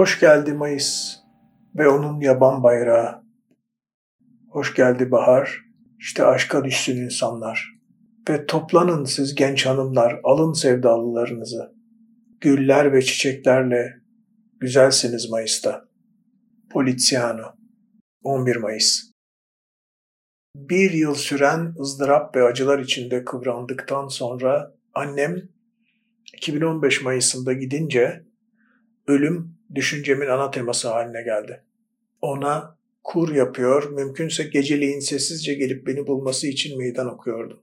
Hoş geldi Mayıs ve onun yaban bayrağı. Hoş geldi bahar, işte aşka düşsün insanlar. Ve toplanın siz genç hanımlar, alın sevdalılarınızı. Güller ve çiçeklerle güzelsiniz Mayıs'ta. Poliziano 11 Mayıs Bir yıl süren ızdırap ve acılar içinde kıvrandıktan sonra annem 2015 Mayıs'ında gidince ölüm düşüncemin ana teması haline geldi. Ona kur yapıyor, mümkünse geceliğin sessizce gelip beni bulması için meydan okuyordum.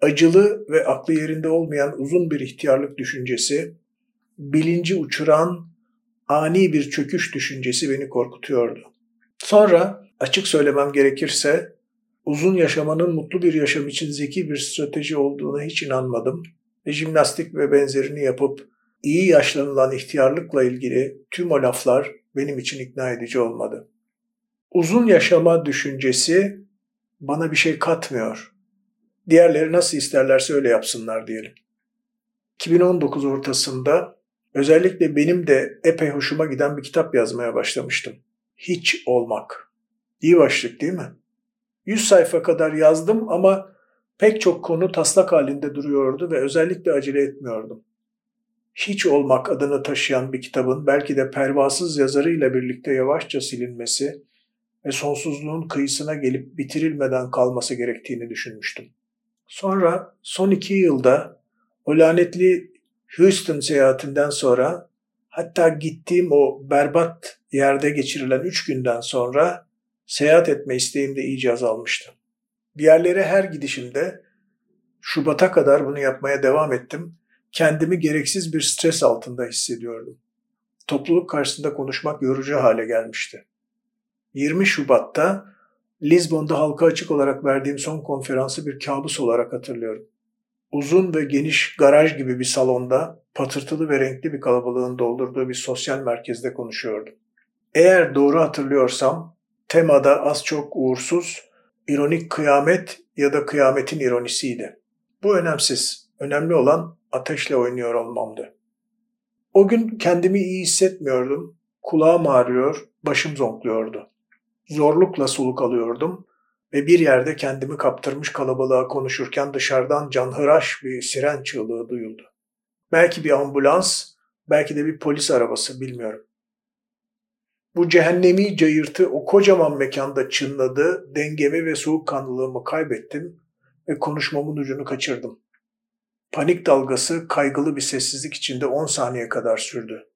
Acılı ve aklı yerinde olmayan uzun bir ihtiyarlık düşüncesi, bilinci uçuran ani bir çöküş düşüncesi beni korkutuyordu. Sonra açık söylemem gerekirse uzun yaşamanın mutlu bir yaşam için zeki bir strateji olduğuna hiç inanmadım ve jimnastik ve benzerini yapıp iyi yaşlanılan ihtiyarlıkla ilgili tüm o laflar benim için ikna edici olmadı. Uzun yaşama düşüncesi bana bir şey katmıyor. Diğerleri nasıl isterlerse öyle yapsınlar diyelim. 2019 ortasında özellikle benim de epey hoşuma giden bir kitap yazmaya başlamıştım. Hiç olmak. İyi başlık değil mi? 100 sayfa kadar yazdım ama pek çok konu taslak halinde duruyordu ve özellikle acele etmiyordum hiç olmak adını taşıyan bir kitabın belki de pervasız yazarıyla birlikte yavaşça silinmesi ve sonsuzluğun kıyısına gelip bitirilmeden kalması gerektiğini düşünmüştüm. Sonra son iki yılda o lanetli Houston seyahatinden sonra hatta gittiğim o berbat yerde geçirilen üç günden sonra seyahat etme isteğim de iyice azalmıştı. Bir yerlere her gidişimde Şubat'a kadar bunu yapmaya devam ettim kendimi gereksiz bir stres altında hissediyordum. Topluluk karşısında konuşmak yorucu hale gelmişti. 20 Şubat'ta Lizbon'da halka açık olarak verdiğim son konferansı bir kabus olarak hatırlıyorum. Uzun ve geniş garaj gibi bir salonda patırtılı ve renkli bir kalabalığın doldurduğu bir sosyal merkezde konuşuyordum. Eğer doğru hatırlıyorsam temada az çok uğursuz, ironik kıyamet ya da kıyametin ironisiydi. Bu önemsiz. Önemli olan ateşle oynuyor olmamdı. O gün kendimi iyi hissetmiyordum. Kulağım ağrıyor, başım zonkluyordu. Zorlukla soluk alıyordum ve bir yerde kendimi kaptırmış kalabalığa konuşurken dışarıdan canhıraş bir siren çığlığı duyuldu. Belki bir ambulans, belki de bir polis arabası bilmiyorum. Bu cehennemi cayırtı o kocaman mekanda çınladı, dengemi ve soğukkanlılığımı kaybettim ve konuşmamın ucunu kaçırdım. Panik dalgası kaygılı bir sessizlik içinde 10 saniye kadar sürdü.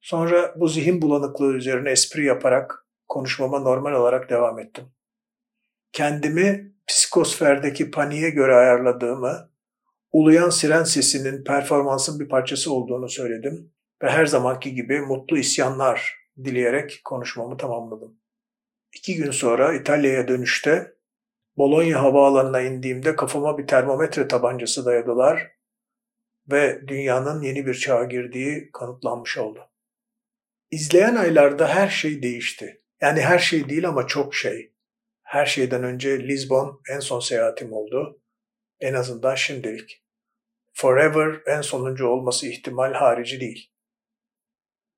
Sonra bu zihin bulanıklığı üzerine espri yaparak konuşmama normal olarak devam ettim. Kendimi psikosferdeki paniğe göre ayarladığımı, uluyan siren sesinin performansın bir parçası olduğunu söyledim ve her zamanki gibi mutlu isyanlar dileyerek konuşmamı tamamladım. İki gün sonra İtalya'ya dönüşte Bologna havaalanına indiğimde kafama bir termometre tabancası dayadılar ve dünyanın yeni bir çağa girdiği kanıtlanmış oldu. İzleyen aylarda her şey değişti. Yani her şey değil ama çok şey. Her şeyden önce Lisbon en son seyahatim oldu. En azından şimdilik. Forever en sonuncu olması ihtimal harici değil.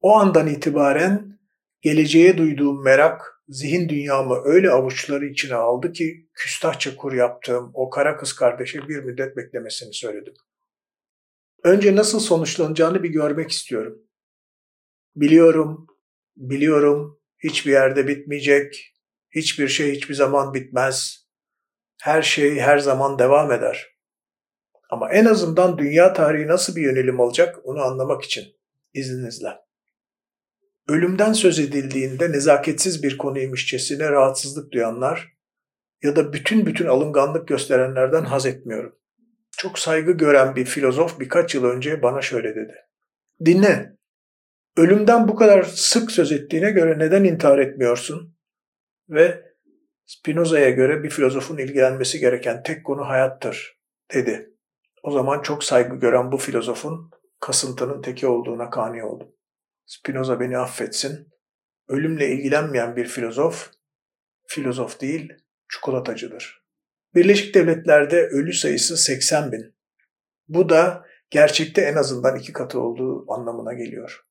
O andan itibaren geleceğe duyduğum merak zihin dünyamı öyle avuçları içine aldı ki küstahça kur yaptığım o kara kız kardeşe bir müddet beklemesini söyledim. Önce nasıl sonuçlanacağını bir görmek istiyorum. Biliyorum, biliyorum hiçbir yerde bitmeyecek, hiçbir şey hiçbir zaman bitmez. Her şey her zaman devam eder. Ama en azından dünya tarihi nasıl bir yönelim alacak onu anlamak için izninizle. Ölümden söz edildiğinde nezaketsiz bir konuymuşçesine rahatsızlık duyanlar ya da bütün bütün alınganlık gösterenlerden haz etmiyorum. Çok saygı gören bir filozof birkaç yıl önce bana şöyle dedi. Dinle. Ölümden bu kadar sık söz ettiğine göre neden intihar etmiyorsun? Ve Spinoza'ya göre bir filozofun ilgilenmesi gereken tek konu hayattır, dedi. O zaman çok saygı gören bu filozofun kasıntının teki olduğuna kani oldum. Spinoza beni affetsin. Ölümle ilgilenmeyen bir filozof, filozof değil, çikolatacıdır. Birleşik Devletler'de ölü sayısı 80 bin. Bu da gerçekte en azından iki katı olduğu anlamına geliyor.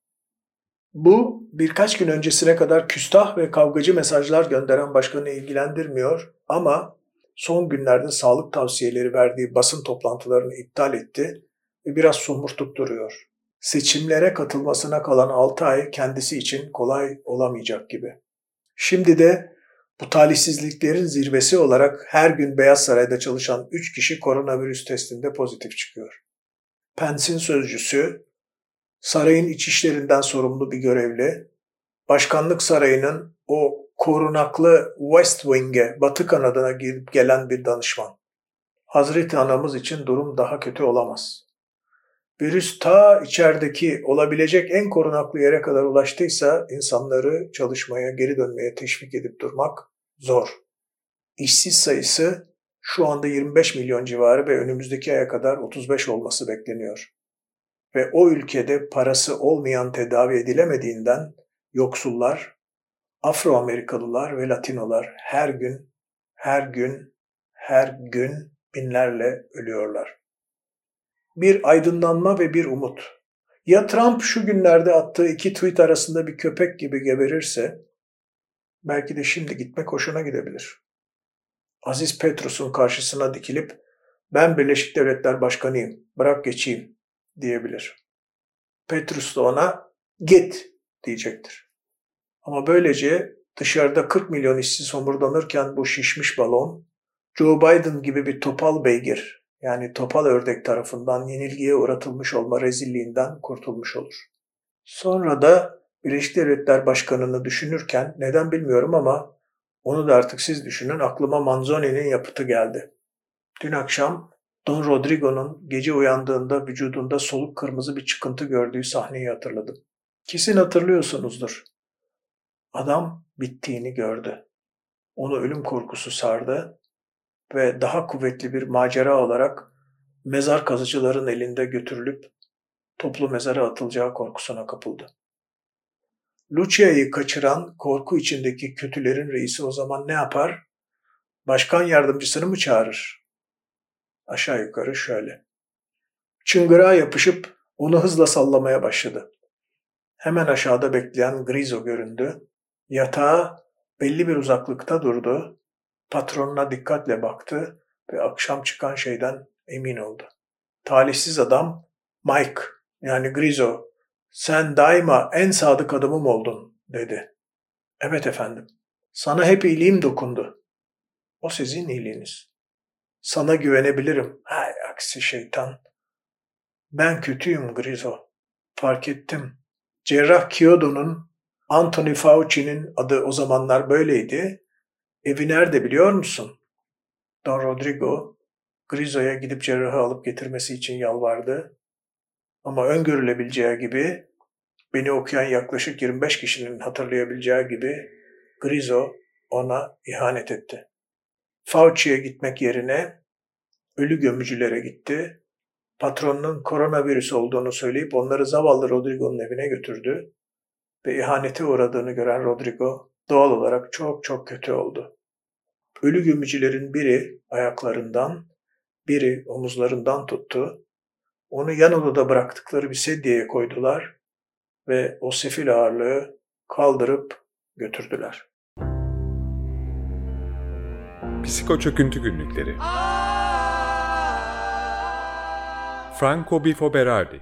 Bu birkaç gün öncesine kadar küstah ve kavgacı mesajlar gönderen başkanı ilgilendirmiyor ama son günlerde sağlık tavsiyeleri verdiği basın toplantılarını iptal etti ve biraz somurtup duruyor. Seçimlere katılmasına kalan 6 ay kendisi için kolay olamayacak gibi. Şimdi de bu talihsizliklerin zirvesi olarak her gün Beyaz Saray'da çalışan 3 kişi koronavirüs testinde pozitif çıkıyor. Pence'in sözcüsü, sarayın iç işlerinden sorumlu bir görevli, başkanlık sarayının o korunaklı West Wing'e, batı kanadına girip gelen bir danışman. Hazreti Anamız için durum daha kötü olamaz. Virüs ta içerideki olabilecek en korunaklı yere kadar ulaştıysa insanları çalışmaya, geri dönmeye teşvik edip durmak zor. İşsiz sayısı şu anda 25 milyon civarı ve önümüzdeki aya kadar 35 olması bekleniyor. Ve o ülkede parası olmayan tedavi edilemediğinden yoksullar, Afro-Amerikalılar ve Latinolar her gün, her gün, her gün binlerle ölüyorlar. Bir aydınlanma ve bir umut. Ya Trump şu günlerde attığı iki tweet arasında bir köpek gibi geberirse, belki de şimdi gitmek hoşuna gidebilir. Aziz Petrus'un karşısına dikilip ben Birleşik Devletler Başkanıyım, bırak geçeyim diyebilir. Petrus da ona git diyecektir. Ama böylece dışarıda 40 milyon işsiz homurdanırken bu şişmiş balon Joe Biden gibi bir topal beygir yani topal ördek tarafından yenilgiye uğratılmış olma rezilliğinden kurtulmuş olur. Sonra da Birleşik Devletler Başkanı'nı düşünürken neden bilmiyorum ama onu da artık siz düşünün aklıma Manzoni'nin yapıtı geldi. Dün akşam Don Rodrigo'nun gece uyandığında vücudunda soluk kırmızı bir çıkıntı gördüğü sahneyi hatırladım. Kesin hatırlıyorsunuzdur. Adam bittiğini gördü. Onu ölüm korkusu sardı ve daha kuvvetli bir macera olarak mezar kazıcıların elinde götürülüp toplu mezara atılacağı korkusuna kapıldı. Lucia'yı kaçıran korku içindeki kötülerin reisi o zaman ne yapar? Başkan yardımcısını mı çağırır? Aşağı yukarı şöyle. Çıngırağa yapışıp onu hızla sallamaya başladı. Hemen aşağıda bekleyen Grizo göründü. Yatağa belli bir uzaklıkta durdu. Patronuna dikkatle baktı ve akşam çıkan şeyden emin oldu. Talihsiz adam Mike yani Grizo sen daima en sadık adamım oldun dedi. Evet efendim. Sana hep iyiliğim dokundu. O sizin iyiliğiniz. Sana güvenebilirim. Hay aksi şeytan. Ben kötüyüm Grizo. Fark ettim. Cerrah Kyoto'nun Anthony Fauci'nin adı o zamanlar böyleydi. Evi nerede biliyor musun? Don Rodrigo Grizo'ya gidip cerrahı alıp getirmesi için yalvardı. Ama öngörülebileceği gibi beni okuyan yaklaşık 25 kişinin hatırlayabileceği gibi Grizo ona ihanet etti. Fauci'ye gitmek yerine ölü gömücülere gitti. Patronunun koronavirüs olduğunu söyleyip onları zavallı Rodrigo'nun evine götürdü ve ihanete uğradığını gören Rodrigo doğal olarak çok çok kötü oldu. Ölü gömücülerin biri ayaklarından, biri omuzlarından tuttu onu yan odada bıraktıkları bir sedyeye koydular ve o sefil ağırlığı kaldırıp götürdüler. Psiko Çöküntü Günlükleri Franco Bifo Berardi